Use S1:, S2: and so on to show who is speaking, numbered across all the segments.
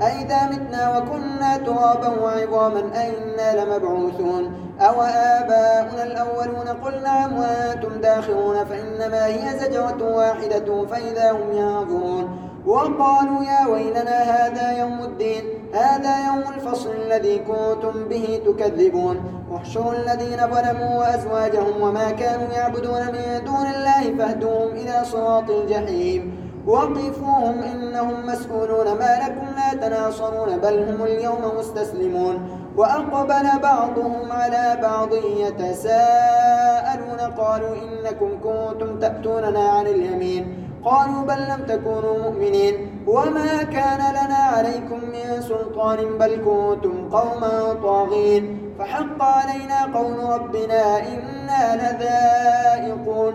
S1: أئذا متنا وكنا ترابا وعظاما أئنا لمبعوثون. أو آباؤنا الأولون قل نعم وأنتم داخرون؟ فإنما هي زجرة واحدة فإذا هم ينظرون. وقالوا يا ويلنا هذا يوم الدين هذا يوم الفصل الذي كنتم به تكذبون. احشروا الذين ظلموا وأزواجهم وما كانوا يعبدون من دون الله فاهدوهم إلى صراط الجحيم. وقفوهم إنهم مسؤولون ما لكم لا تناصرون بل هم اليوم مستسلمون. وأقبل بعضهم على بعض يتساءلون قالوا إنكم كنتم تأتوننا عن اليمين. قالوا بل لم تكونوا مؤمنين. وما كان لنا عليكم من سلطان بل كنتم قوما طاغين. فحق علينا قول ربنا إنا لذائقون.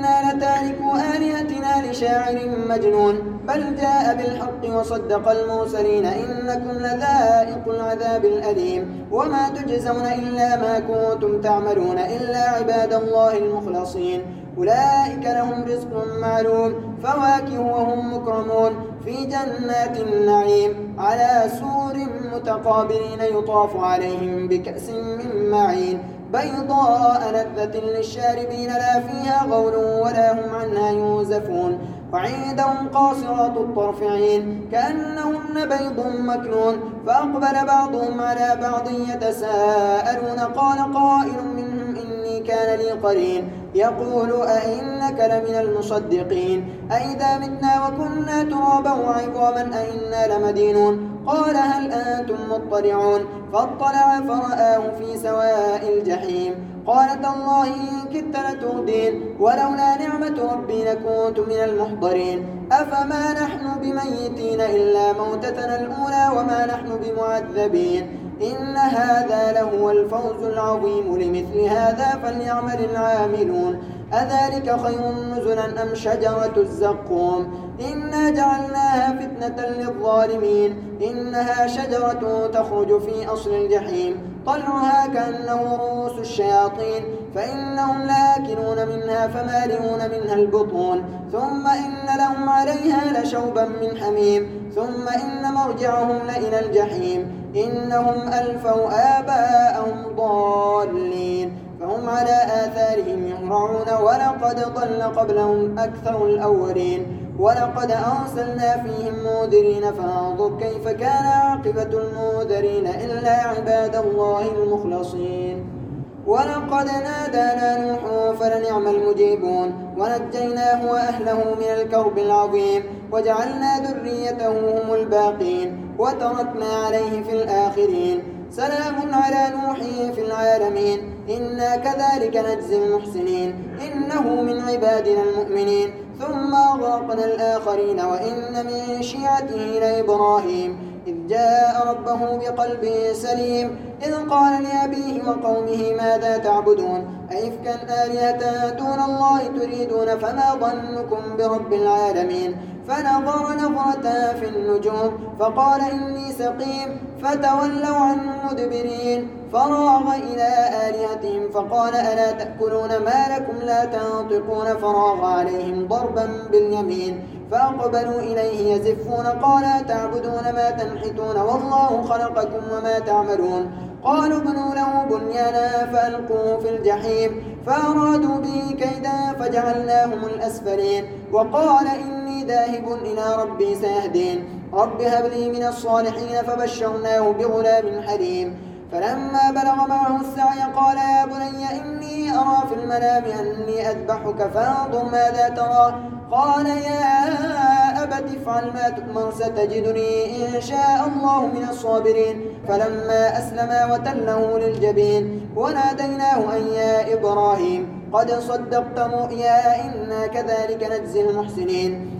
S1: أئنا لتاركوا آلهتنا لشاعر مجنون بل جاء بالحق وصدق المرسلين إنكم لذائق العذاب الأليم. وما تجزون إلا ما كنتم تعملون إلا عباد الله المخلصين. أولئك لهم رزق معلوم فواكه وهم مكرمون. في جنات النعيم على سور متقابلين يطاف عليهم بكأس من معين. بيضاء لذة للشاربين لا فيها غول ولا هم عنها ينزفون وعندهم قاصرات الطرف عين كأنهن بيض مكنون فأقبل بعضهم على بعض يتساءلون قال قائل منهم إني كان لي قرين يقول أئنك لمن المصدقين أئذا متنا وكنا ترابا وعظاما أئنا لمدينون قال هل أنتم مطلعون؟ فاطلع فرآه في سواء الجحيم. قال تالله إن كدت لتردين ولولا نعمة ربي لكنت من المحضرين. أفما نحن بميتين إلا موتتنا الأولى وما نحن بمعذبين. إن هذا لهو الفوز العظيم لمثل هذا فليعمل العاملون. أذلك خير نزلا أم شجرة الزقوم؟ إنا جعلناها فتنة للظالمين. إنها شجرة تخرج في أصل الجحيم. طلعها كأنه رؤوس الشياطين. فإنهم لاكلون منها فمالئون منها البطون. ثم إن لهم عليها لشوبا من حميم. ثم إن مرجعهم لإلى الجحيم. إنهم ألفوا آباءهم ضالين. فهم على آثارهم يهرعون ولقد ضل قبلهم أكثر الأولين ولقد أرسلنا فيهم منذرين فانظر كيف كان عاقبة المنذرين إلا عباد الله المخلصين. ولقد نادانا نوح فلنعم المجيبون. ونجيناه وأهله من الكرب العظيم. وجعلنا ذريته هم الباقين. وتركنا عليه في الآخرين. سلام على نوح في العالمين. إنا كذلك نجزي المحسنين. إنه من عبادنا المؤمنين. ثم أغرقنا الآخرين وإن من شيعته لإبراهيم. إذ جاء ربه بقلب سليم. إذ قال لأبيه وقومه ماذا تعبدون؟ أئفكا آلهة دون الله تريدون؟ فما ظنكم برب العالمين؟ فنظر نظرة في النجوم. فقال إني سقيم. فتولوا عنه مدبرين. فراغ إلى آلهتهم فقال ألا تأكلون ما لكم لا تنطقون؟ فراغ عليهم ضربا باليمين فأقبلوا إليه يزفون قال تعبدون ما تنحتون والله خلقكم وما تعملون؟ قالوا ابنوا له بنيانا فألقوه في الجحيم فأرادوا به كيدا فجعلناهم الأسفلين. وقال إني ذاهب إلى ربي سيهدين. رب هب لي من الصالحين فبشرناه بغلام حليم. فلما بلغ معه السعي قال يا بني إني أرى في المنام أني أذبحك فانظر ماذا ترى. قال يا أبت افعل ما تؤمر ستجدني إن شاء الله من الصابرين. فلما أسلما وتله للجبين وناديناه أن يا إبراهيم قد صدقت رؤيا إنا كذلك نجزي المحسنين.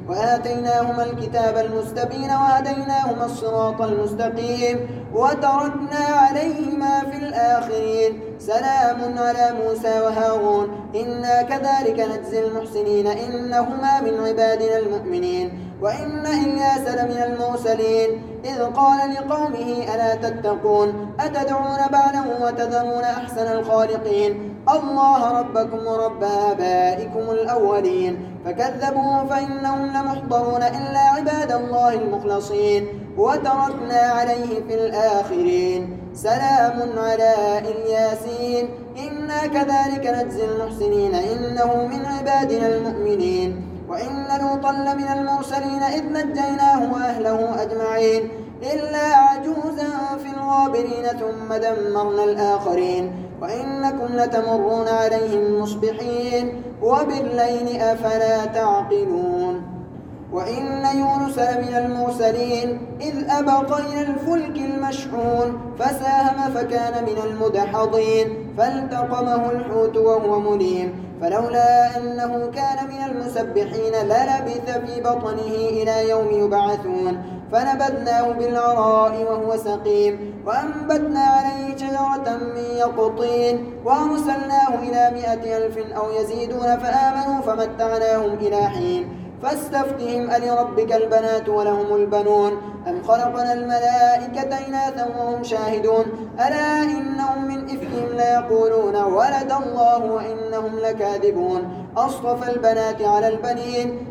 S1: وآتيناهما الكتاب المستبين وهديناهما الصراط المستقيم وتركنا عليهما في الآخرين. سلام على موسى وهارون. إنا كذلك نجزي المحسنين. إنهما من عبادنا المؤمنين. وإن إلياس لمن المرسلين. إذ قال لقومه ألا تتقون؟ أتدعون بعلا وتذرون أحسن الخالقين؟ الله ربكم ورب آبائكم الأولين. فكذبوا فإنهم لمحضرون إلا عباد الله المخلصين. وتركنا عليه في الآخرين. سلام على الياسين إنا كذلك نجزي المحسنين. إنه من عبادنا المؤمنين. وإن لوطا لمن المرسلين إذ نجيناه وأهله أجمعين. إلا عجوزا في الغابرين ثم دمرنا الآخرين. وإنكم لتمرون عليهم مصبحين وبالليل أفلا تعقلون وإن يونس لمن المرسلين إذ أبق إلى الفلك المشحون فساهم فكان من المدحضين فالتقمه الحوت وهو مليم فلولا أنه كان من المسبحين للبث في بطنه إلى يوم يبعثون فنبذناه بالعراء وهو سقيم وأنبتنا عليه شجرة من يقطين وأرسلناه إلى مائة ألف أو يزيدون فآمنوا فمتعناهم إلى حين فاستفتهم ألربك البنات ولهم البنون أم خلقنا الملائكة إناثا وهم شاهدون ألا إنهم من إفكهم ليقولون ولد الله وإنهم لكاذبون أصطفى البنات على البنين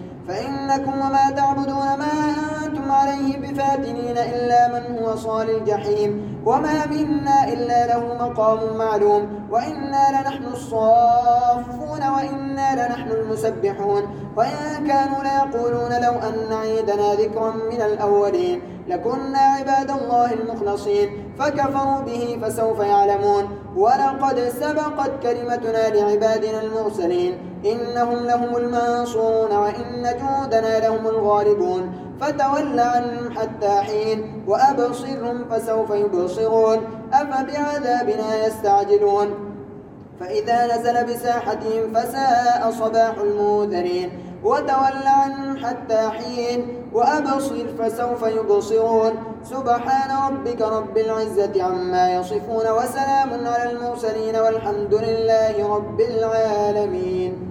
S1: فإنكم وما تعبدون ما أنتم عليه بفاتنين إلا من هو صال الجحيم وما منا إلا له مقام معلوم وإنا لنحن الصافون وإنا لنحن المسبحون وإن كانوا ليقولون لو أن عيدنا ذكرا من الأولين لكنا عباد الله المخلصين فكفروا به فسوف يعلمون ولقد سبقت كلمتنا لعبادنا المرسلين إنهم لهم المنصورون وإن جودنا لهم الغالبون. فتول عنهم حتى حين وأبصرهم فسوف يبصرون. أفبعذابنا يستعجلون. فإذا نزل بساحتهم فساء صباح الموذرين. وتول عنهم حتى حين وأبصر فسوف يبصرون. سبحان ربك رب العزة عما يصفون وسلام على المرسلين والحمد لله رب العالمين.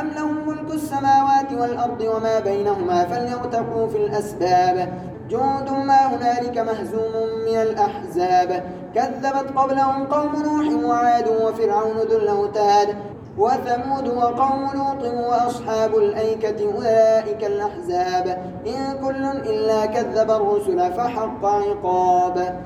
S1: أم لهم ملك السماوات والأرض وما بينهما فليرتقوا في الأسباب. جند ما هنالك مهزوم من الأحزاب. كذبت قبلهم قوم نوح وعاد وفرعون ذو الأوتاد. وثمود وقوم لوط وأصحاب الأيكة أولئك الأحزاب. إن كل إلا كذب الرسل فحق عقاب.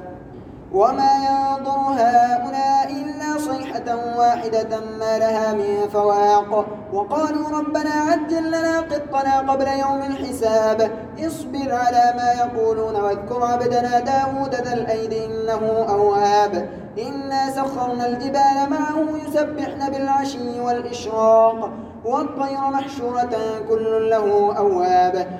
S1: وما ينظر هؤلاء صيحة واحدة ما لها من فواق. وقالوا ربنا عجل لنا قطنا قبل يوم الحساب. اصبر على ما يقولون واذكر عبدنا داود ذا الأيد إنه أواب. إنا سخرنا الجبال معه يسبحن بالعشي والإشراق. والطير محشورة كل له أواب.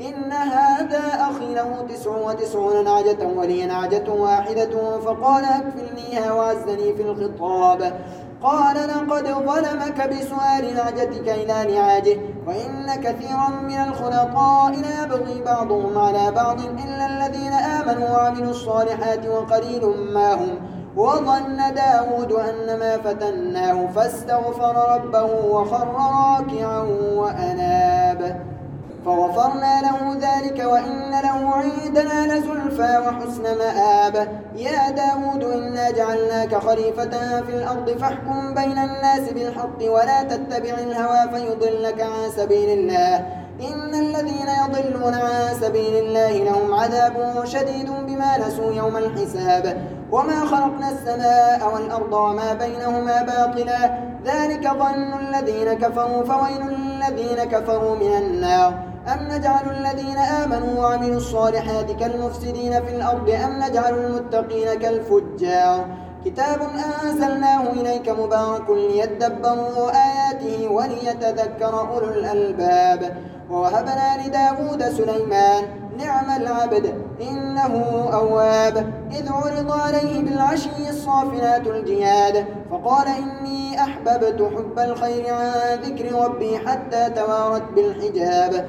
S1: إن هذا أخي له تسع وتسعون نعجة ولي نعجة واحدة فقال أكفلنيها وعزني في الخطاب. قال لقد ظلمك بسؤال نعجتك إلى نعاجه وإن كثيرا من الخلطاء لا يبغي بعضهم على بعض إلا الذين آمنوا وعملوا الصالحات وقليل ما هم. وظن داود أن ما فتناه فاستغفر ربه وخر راكعا وأناب. فغفرنا له ذلك وإن له عندنا لزلفى وحسن مآب. يا داود إنا جعلناك خليفة في الأرض فاحكم بين الناس بالحق ولا تتبع الهوى فيضلك عن سبيل الله. إن الذين يضلون عن سبيل الله لهم عذاب شديد بما نسوا يوم الحساب. وما خلقنا السماء والأرض وما بينهما باطلا. ذلك ظن الذين كفروا فويل للذين كفروا من النار. أم نجعل الذين آمنوا وعملوا الصالحات كالمفسدين في الأرض؟ أم نجعل المتقين كالفجار؟ كتاب أنزلناه إليك مبارك ليدبروا آياته وليتذكر أولو الألباب. ووهبنا لداود سليمان نعم العبد إنه أواب. إذ عرض عليه بالعشي الصافنات الجياد فقال إني أحببت حب الخير عن ذكر ربي حتى توارت بالحجاب.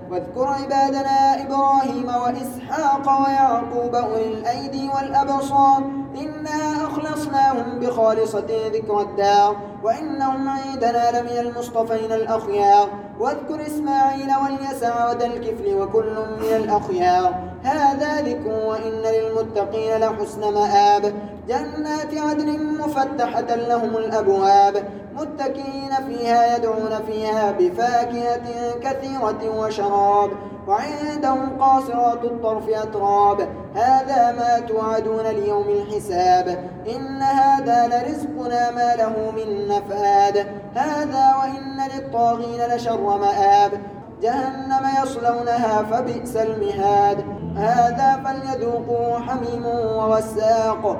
S1: واذكر عبادنا إبراهيم وإسحاق ويعقوب أولي الأيدي والأبصار إنا أخلصناهم بخالصة ذكر الدار وإنهم عندنا لمن المصطفين الأخيار واذكر إسماعيل واليسع وذا الكفل وكل من الأخيار هذا ذكر وإن للمتقين لحسن مآب جنات عدن مفتحة لهم الأبواب متكئين فيها يدعون فيها بفاكهة كثيرة وشراب وعندهم قاصرات الطرف أتراب. هذا ما توعدون ليوم الحساب. إن هذا لرزقنا ما له من نفاد. هذا وإن للطاغين لشر مآب. جهنم يصلونها فبئس المهاد. هذا فليذوقوا حميم وغساق.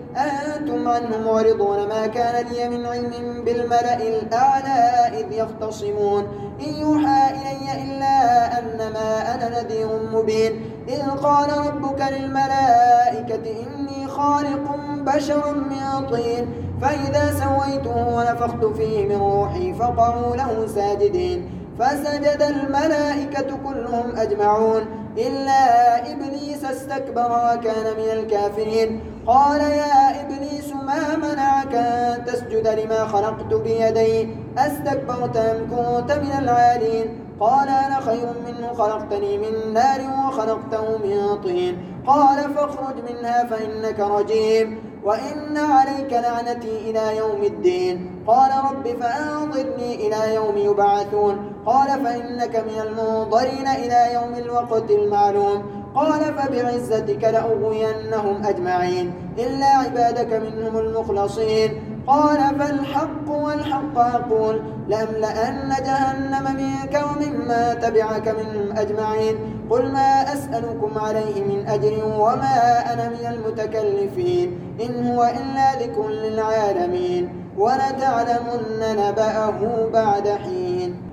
S1: أنتم عنه معرضون ما كان لي من علم بالملأ الأعلى إذ يختصمون. إن يوحى إلي إلا أنما أنا نذير مبين. إذ قال ربك للملائكة إني خالق بشر من طين. فإذا سويته ونفخت فيه من روحي فقعوا له ساجدين. فسجد الملائكة كلهم أجمعون. إلا إبليس استكبر وكان من الكافرين. قال يا إبليس ما منعك أن تسجد لما خلقت بيدي؟ أستكبرت أم كنت من العالين؟ قال أنا خير منه خلقتني من نار وخلقته من طين. قال فاخرج منها فإنك رجيم. وإن عليك لعنتي إلى يوم الدين. قال رب فأنظرني إلى يوم يبعثون. قال فإنك من المنظرين إلى يوم الوقت المعلوم. قال فبعزتك لأغوينهم أجمعين. إلا عبادك منهم المخلصين. قال فالحق والحق أقول. لأملأن جهنم منك ومما تبعك منهم أجمعين. قل ما أسألكم عليه من أجر وما أنا من المتكلفين. إن هو إلا ذكر للعالمين. ولتعلمن نبأه بعد حين.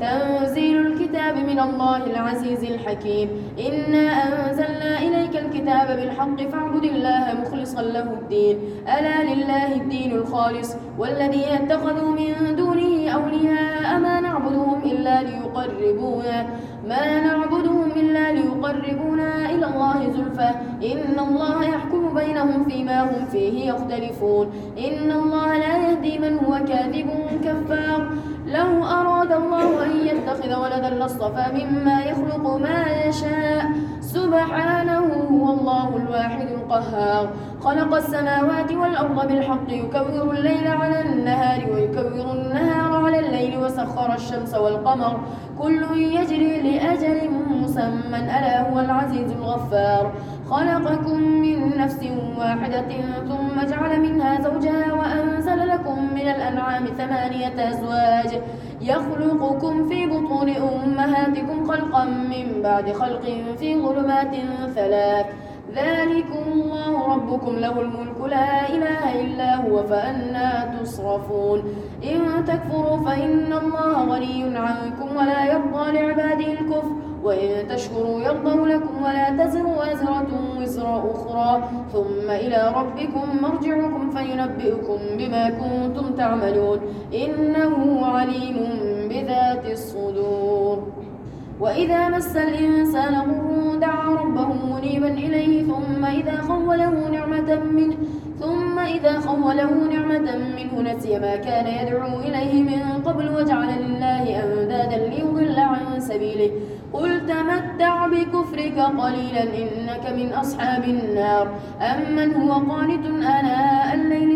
S2: تنزيل الكتاب من الله العزيز الحكيم. إنا أنزلنا إليك الكتاب بالحق فاعبد الله مخلصا له الدين. ألا لله الدين الخالص والذين اتخذوا من دونه أولياء ما نعبدهم إلا ليقربونا ما نعبدهم إلا ليقربونا إلى الله زلفى. إن الله يحكم بينهم فيما هم فيه يختلفون. إن الله لا يهدي من هو كاذب كفار. لو أراد الله أن يتخذ ولدا لاصطفى مما يخلق ما يشاء. سبحانه هو الله الواحد القهار. خلق السماوات والأرض بالحق يكور الليل على النهار ويكور النهار على الليل وسخر الشمس والقمر. كل يجري لأجل مسمى ألا هو العزيز الغفار. خلقكم من نفس واحدة ثم جعل منها زوجها وأنزل لكم من الأنعام ثمانية أزواج يخلقكم في بطون أمهاتكم خلقا من بعد خلق في ظلمات ثلاث. ذلكم الله ربكم له الملك لا إله إلا هو فأنا تصرفون. إن تكفروا فإن الله غني عنكم ولا يرضى لعباده الكفر. وإن تشكروا يرضوا لكم ولا تزر وازرة وزر أخرى. ثم إلى ربكم مرجعكم فينبئكم بما كنتم تعملون. إنه عليم بذات الصدور. وإذا مس الإنسان ضر دعا ربه منيبا إليه. ثم إذا خوله نعمة منه ثم إذا خوله نعمة منه نسي ما كان يدعو إليه من قبل. وجعل لله أندادا ليضل عن سبيله. قل تمتع بكفرك قليلا إنك من أصحاب النار. أمن هو قانت آناء الليل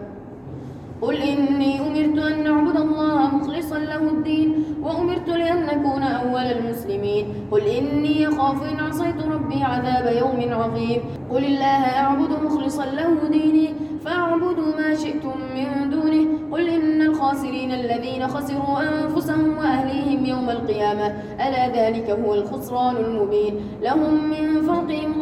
S2: قل إني أمرت أن نعبد الله مخلصا له الدين وأمرت لأن نكون أول المسلمين. قل إني أخاف إن عصيت ربي عذاب يوم عظيم. قل الله أعبد مخلصا له ديني فاعبدوا ما شئتم من دونه. قل إن الخاسرين الذين خسروا أنفسهم وأهليهم يوم القيامة. ألا ذلك هو الخسران المبين. لهم من فوقهم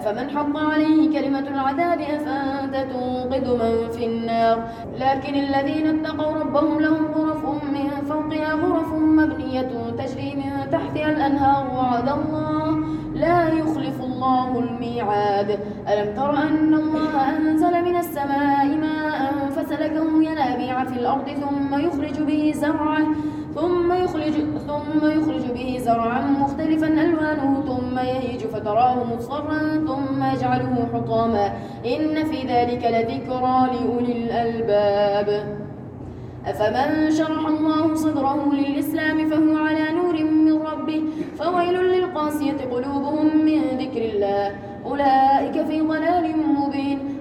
S2: أفمن حق عليه كلمة العذاب أفأنت تنقذ من في النار. لكن الذين اتقوا ربهم لهم غرف من فوقها غرف مبنية تجري من تحتها الأنهار وعد الله لا يخلف الله الميعاد. ألم تر أن الله أنزل من السماء ماء فسلكه ينابيع في الأرض ثم يخرج به زرعا ثم ثم يخرج به زرعا مختلفا ألوانه ثم يهيج فتراه مصفرا ثم يجعله حطاما. إن في ذلك لذكرى لأولي الألباب. أفمن شرح الله صدره للإسلام فهو على نور من ربه فويل للقاسية قلوبهم من ذكر الله. أولئك في ضلال مبين.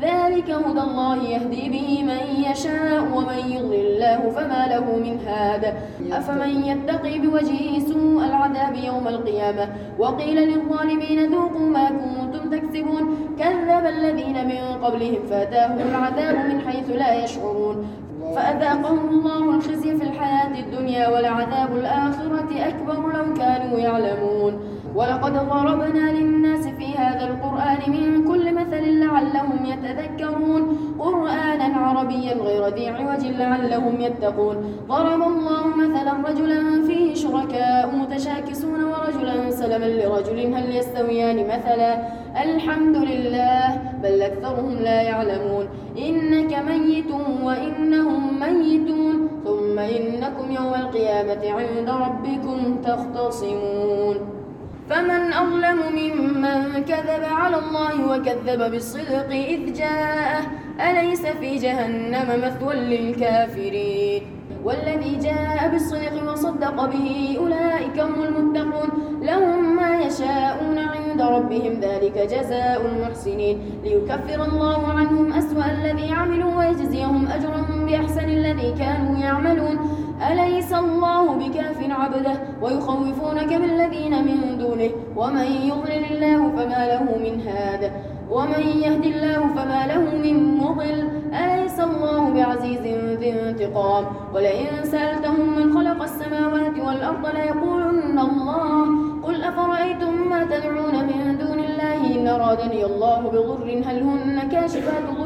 S2: ذلك هدى الله يهدي به من يشاء ومن يضلل الله فما له من هاد. أفمن يتقي بوجهه سوء العذاب يوم القيامة؟ وقيل للظالمين ذوقوا ما كنتم تكسبون. كذب الذين من قبلهم فأتاهم العذاب من حيث لا يشعرون. فأذاقهم الله الخزي في الحياة الدنيا ولعذاب الآخرة أكبر لو كانوا يعلمون. ولقد ضربنا للناس في هذا القرآن من كل مثل لعلهم يتذكرون قرآنا عربيا غير ذي عوج لعلهم يتقون. ضرب الله مثلا رجلا فيه شركاء متشاكسون ورجلا سلما لرجل هل يستويان مثلا؟ الحمد لله بل أكثرهم لا يعلمون. إنك ميت وإنهم ميتون ثم إنكم يوم القيامة عند ربكم تختصمون. فمن أظلم ممن كذب على الله وكذب بالصدق إذ جاءه أليس في جهنم مثوى للكافرين؟ والذي جاء بالصدق وصدق به أولئك هم المتقون. لهم ما يشاءون عند ربهم ذلك جزاء المحسنين. ليكفر الله عنهم أسوأ الذي عملوا ويجزيهم أجرهم بأحسن الذي كانوا يعملون. أليس الله بكاف عبده ويخوفونك بالذين من دونه؟ ومن يضلل الله فما له من هاد. ومن يهد الله فما له من مضل. أليس الله بعزيز ذي انتقام؟ ولئن سألتهم من خلق السماوات والأرض ليقولن الله. قل أفرأيتم ما تدعون من دون الله إن أرادني الله بضر؟ هل هن كاشفات ضره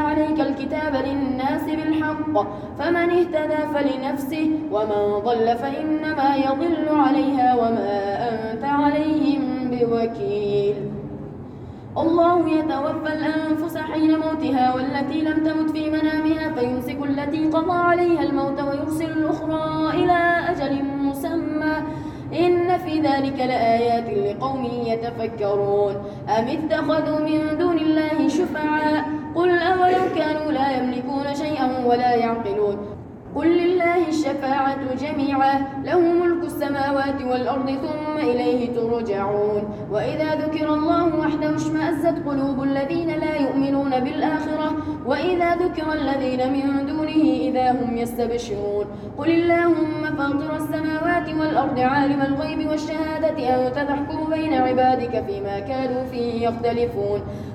S2: الكتاب للناس بالحق. فمن اهتدى فلنفسه ومن ضل فإنما يضل عليها وما أنت عليهم بوكيل. الله يتوفى الأنفس حين موتها والتي لم تمت في منامها فيمسك التي قضى عليها الموت ويرسل الأخرى إلى أجل مسمى. إن في ذلك لآيات لقوم يتفكرون. أم اتخذوا من دون الله شفعاء؟ قل أولو كانوا لا يملكون شيئا ولا يعقلون قل لله الشفاعة جميعا له ملك السماوات والأرض ثم إليه ترجعون وإذا ذكر الله وحده اشمأزت قلوب الذين لا يؤمنون بالآخرة وإذا ذكر الذين من دونه إذا هم يستبشرون قل اللهم فاطر السماوات والأرض عالم الغيب والشهادة أنت تحكم بين عبادك فيما كانوا فيه يختلفون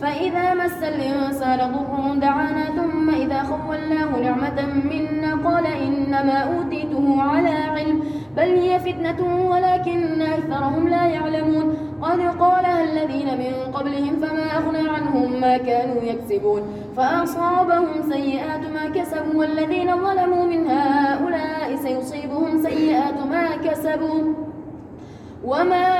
S2: فإذا مس الإنسان ضر دعانا ثم إذا خولناه نعمة منا قال إنما أوتيته على علم بل هي فتنة ولكن أكثرهم لا يعلمون قد قالها الذين من قبلهم فما أغنى عنهم ما كانوا يكسبون فأصابهم سيئات ما كسبوا والذين ظلموا من هؤلاء سيصيبهم سيئات ما كسبوا وما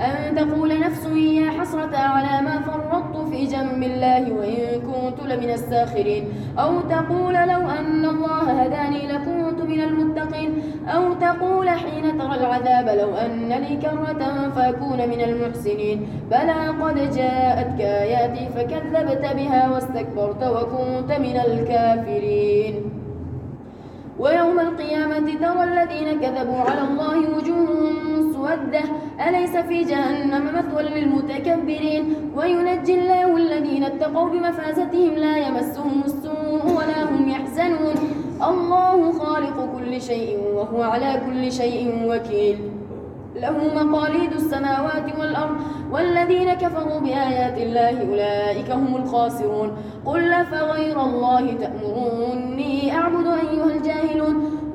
S2: أن تقول نفس يا حسرة على ما فرطت في جنب الله وإن كنت لمن الساخرين. أو تقول لو أن الله هداني لكنت من المتقين. أو تقول حين ترى العذاب لو أن لي كرة فأكون من المحسنين. بلى قد جاءتك آياتي فكذبت بها واستكبرت وكنت من الكافرين. ويوم القيامة ترى الذين كذبوا على الله وجوههم مسودة أليس في جهنم مثوى للمتكبرين؟ وينجي الله الذين اتقوا بمفازتهم لا يمسهم السوء ولا هم يحزنون. الله خالق كل شيء وهو على كل شيء وكيل. له مقاليد السماوات والأرض والذين كفروا بآيات الله أولئك هم الخاسرون. قل فغير الله تأمروني أعبد أيها الجاهلون؟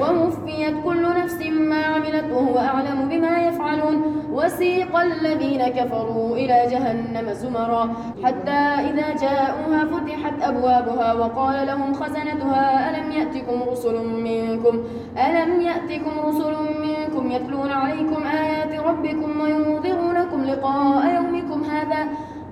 S2: ووفيت كل نفس ما عملت وهو أعلم بما يفعلون. وسيق الذين كفروا إلى جهنم زمرا. حتى إذا جاءوها فتحت أبوابها وقال لهم خزنتها ألم يأتكم رسل منكم؟ ألم يأتكم رسل منكم يتلون عليكم آيات ربكم وينذرونكم لقاء يومكم هذا؟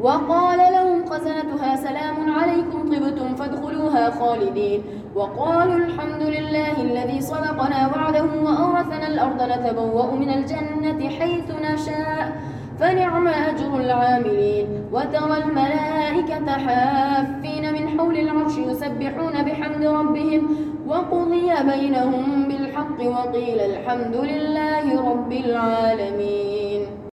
S2: وقال لهم خزنتها سلام عليكم طبتم فادخلوها خالدين. وقالوا الحمد لله الذي صدقنا وعده وأورثنا الأرض نتبوأ من الجنة حيث نشاء. فنعم أجر العاملين. وترى الملائكة حافين من حول العرش يسبحون بحمد ربهم. وقضي بينهم بالحق وقيل الحمد لله رب العالمين.